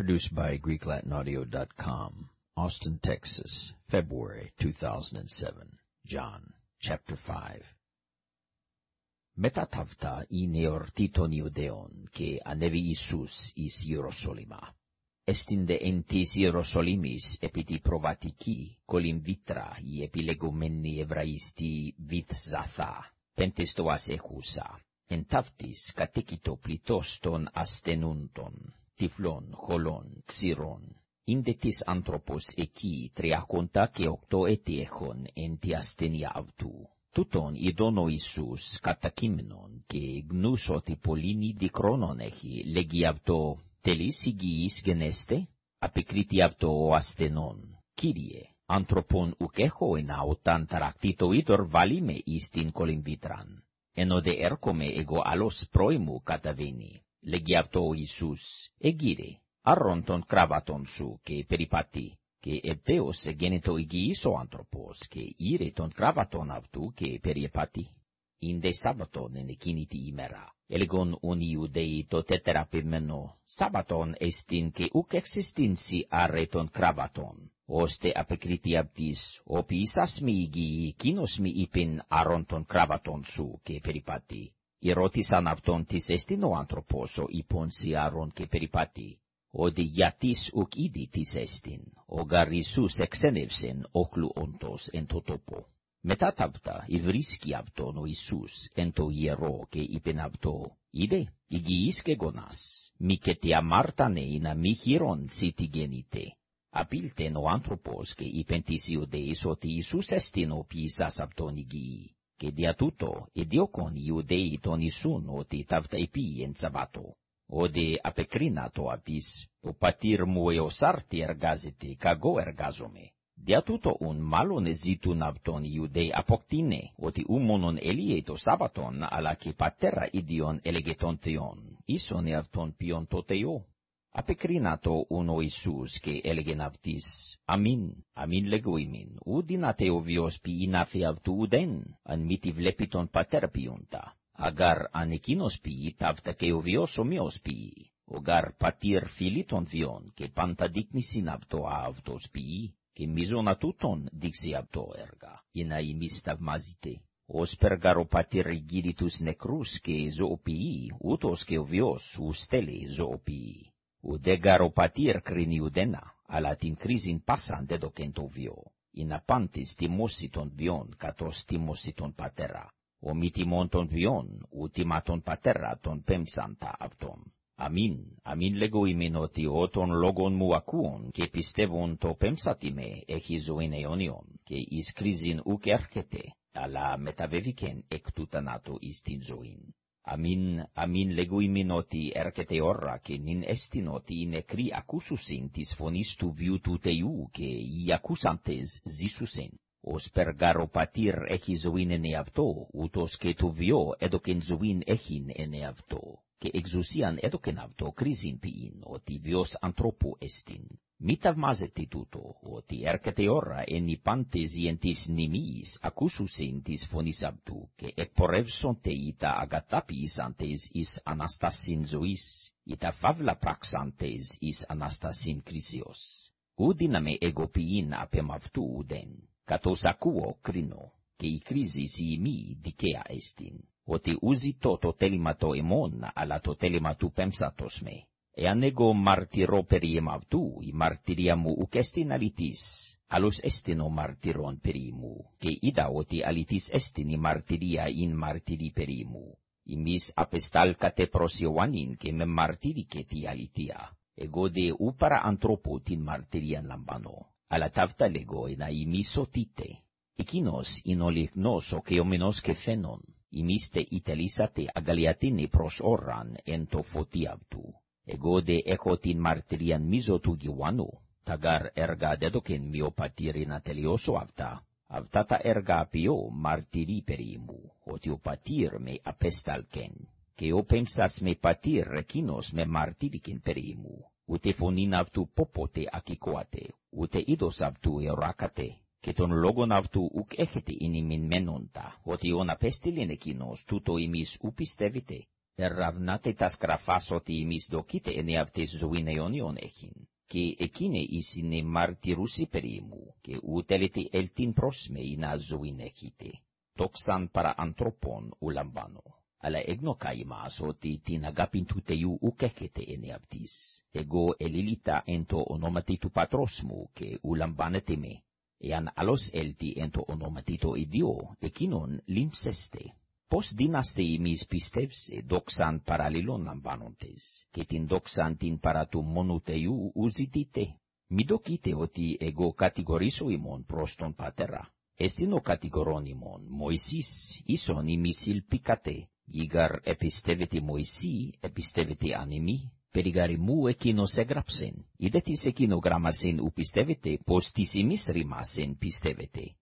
Produced by GreekLatinAudio.com, Austin, Texas, February 2007. John, chapter 5. Μετά ταύτα η εορτή των Ιουδαίων και ανέβη Ιησούς εις Ιεροσόλυμα. Εστίνδε εν της Ιεροσολύμης επί τη προβατική κολυμβήτρα η επιλεγωμένη Εβραϊστή Βυθζαθά, πεντεστοας έχουσα, εν ταύτης κατοίκητο πλητός των ασθενούντων, τυφλών, χολών, ξηρών, ίνδε της άνθρωπος εκεί τριακόντα και οκτώ έτη έχων εν τη ασθενεία αυτού. Τούτον ειδών ο Ιησούς κατά κείμενον και γνούς ότι πολλήνι διχρόνων έχει, λέγει αυτό, τελείς υγιείς γενέστε, απεκρίτη αυτό ο ασθενών. Κύριε, άνθρωπον ουκ έχω ενα όταν ταρακτήτω είδωρ βάλει με εις την κολυμβήτραν. Ενώ δε έρχομαι εγώ άλλος πρώιμου καταβαίνει. Λέγει αυτό ο Ιησούς, εγύρε, άρρον τον κράβατον σου και περιπατεί, και ευθέως εγένετο υγιής ο άνθρωπος, και ήρε τον κράβατον αυτού και περιπατεί. Ίνδε Σάββατον εν εκείνη τη ημέρα. Έλεγον ον Ιουδαίοι το τετραπημένο, Σάββατον εστίν και ουκ εξιστίνσι άρε τον κράβατον, ώστε απεκρίτη αυτής, ο ποιήσας μη υγιή, κίνος μη είπεν άρον τον κράβατον σου και περιπατεί. Ερώτησαν αυτόν της εστίν ο άνθρωπος ο είπον σι άρον και περιπατεί. Ότι γιατίς ουκ ήδη της εστίν, ο γαρ Ιησούς εξένευσεν όχλου όντως εν το τόπο. Μετά ταύτα υβρίσκει αυτόν ο Ιησούς εν το ιερό και είπεν αυτό, είδε, υγιής και γονάς, μη και τι αμάρτανε ή να μη χειρόν σι τη γεννήτε. Απήλτεν ο άνθρωπος και είπεν της Ιουδαίης ότι Ιησούς εστίν ο ποιησάς αυτόν υγιή, και δια τούτο εδιώκον οι Ιουδαίοι τον Ιησούν ότι ταύτα επί εν Σαββάτο. Ode απεκρίνατο αυτής, ο πατήρ μου εος άρτη εργάζεται, καγώ εργάζομαι. Δια τούτο ουν μάλλον ζήτουν αυτόν Ιουδαίοι αποκτήνε, ότι ου μόνον ελίε το Σάββατον, αλλά και πατέρα ιδιον έλεγε τον Θεόν, ίσον e αυτόν ποιον το Θεό. Απεκρίνατο ουν ο Ιησούς και έλεγεν αυτής, αμήν, αμήν λέγω ημίν, ου δυνάτε ο βιος ποιήν αφή αυτού ουδέν, αν μη τη βλέπει τον πατέρα ποιόντα. Αγάρ αν εκείνος ποιεί, ταύτα και ο βιος ομοίως ποιεί. Ο γάρ πατήρ φίλη των βιών, και πάντα δείκνησιν αυτό αυτός ποιεί, και μίζωνα τούτον δείξει αυτό έργα, για να ημείς ταυμάζεται. Ως περγαρ ο πατήρ γύρει τους νεκρούς και ζωοποιεί, ούτως και ο βιος ους τέλει ζωοποιεί. Ουδέ γάρ ο πατήρ κρίνει ουδένα, αλλά την κρίζin πάσαν δεδοκεν το βιο. Είναι πάντης τιμώσει των βιών, κατός τιμώσει τον πατέρα ο μη τιμών των βιών, ου τιμά τον πατέρα των πέμψαντα αυτόν. Αμήν, αμήν λέγω ημίν ότι όταν λόγον μου ακούον και πιστεύουν το πέμψατι με έχει ζωήν αιώνιον, και εις κρίζιν ουκ έρχεται, αλλά μεταβεβήκεν εκ του θανάτου εις την ζωήν. Αμήν, αμήν λέγω ημίν ότι έρχεται ώρα και νυν εστιν ότι οι νεκροί ακούσουσιν της φωνής του βιού του Θεού και οι ακούσαντες ζήσουσιν. Ως περγάρο πατήρ έχει ζωήν εν εαυτό, ούτως και το βιό έδωκεν ζωήν έχειν εν εαυτό, και εξουσίαν έδωκεν αυτό κρίζιν ποιήν, ότι βιός ανθρώπου εστιν. Μη ταυμάζεται τούτο, ότι έρχεται ώρα εν οι πάντες εν της νημίης ακούσουσιν της φωνής αυτού, και εκπορεύσονται ή τα αγατάπιησαντες εις αναστασίν ζωής, ή τα φαύλα πράξαντες εις αναστασίν κρίσιος. Ουδύναμε εγώ ποιήν απεμ αυτού ουδέν κατός ακούω κρίνω, και η κρίση η μη δικαία εστιν, ότι ούζητο το τέλημα το εμών, αλλά το τέλημα του πέμψατος με. Εάν εγώ μαρτυρώ περί εμ αυτού, η μαρτυρία μου ουκ εστιν αληθής, άλλος εστιν ο μαρτυρών περί μου, και είδα ότι αληθής εστιν η μαρτυρία ειν μαρτυρή περί μου. Ημείς απεστάλκατε προς Ιωάννην και με μαρτυρικε τη αληθεία. Εγώ δε ου παρά ανθρώπου την μαρτυρίαν λαμπανώ αλλά ταύτα λέγω να ημίσωτείτε. Εκείνος είναι ο λιχνός ο κεωμένος και φαίνον, ημίστε ιτελίσατε αγαλιατίνη προς όραν εν το φωτί αυτού. Εγώ δε έχω την μαρτυρίαν μίζο του Ιωάννου, ταγάρ έργα δέδοκεν μιο πατήρι να τελειώσω αυτά. Αυτά τα έργα απειώ μαρτυρί περί μου, ότι ο πατήρ με απέσταλκεν, και ο πέμψας με πατήρ εκείνος με μαρτυρικεν περί μου ούτε φωνήν αυτού πόποτε ακικόατε, ούτε είδος αυτού εράκατε, και τον λόγον αυτού ουκ έχετε ειν ημιν μένοντα, ότι ον απέστειλεν εκείνος τούτο ημείς ου πιστεύετε. Εραυνάτε τας γραφάς ότι εμείς δοκείτε ενεαυτές ζωήν αιώνιον έχειν, και εκείνε εισινε μαρτυρούσι περί μου, και ούτελετε ελτίν πρόσμε να ζωήν έχετε, τόξαν παρά ανθρωπών ουλαμπάνο. Αλλά εγνώκα ημάς ότι την αγάπην του Θεού ουκ έχετε ενεαυτής. Εγώ ελίλητα εν το ονόματι του πατρός μου, και ουλαμπάνετε με. Εάν άλλος έλθει εν το ονόματι το ίδιο, εκείνον λίμψεστε. Πώς δίναστε εμείς πιστεύσε δόξαν παραλληλών λαμβάνοντες, και την δόξαν την παρά του μόνου Θεού ουζητείτε. Μη δοκείτε ότι εγώ κατηγορήσω ημών προς τον Πατέρα. Εστιν ο κατηγορών ημών, Μωυσής, ίσον ημείς ηλπικατε, γίγαρ επιστεύεται Μωυσή, επιστεύεται ανημή, περιγάρι μου εκείνος έγραψεν, είδε της εκείνο γραμμασεν ου πιστεύετε, πως της ημείς ρημάσεν πιστεύετε.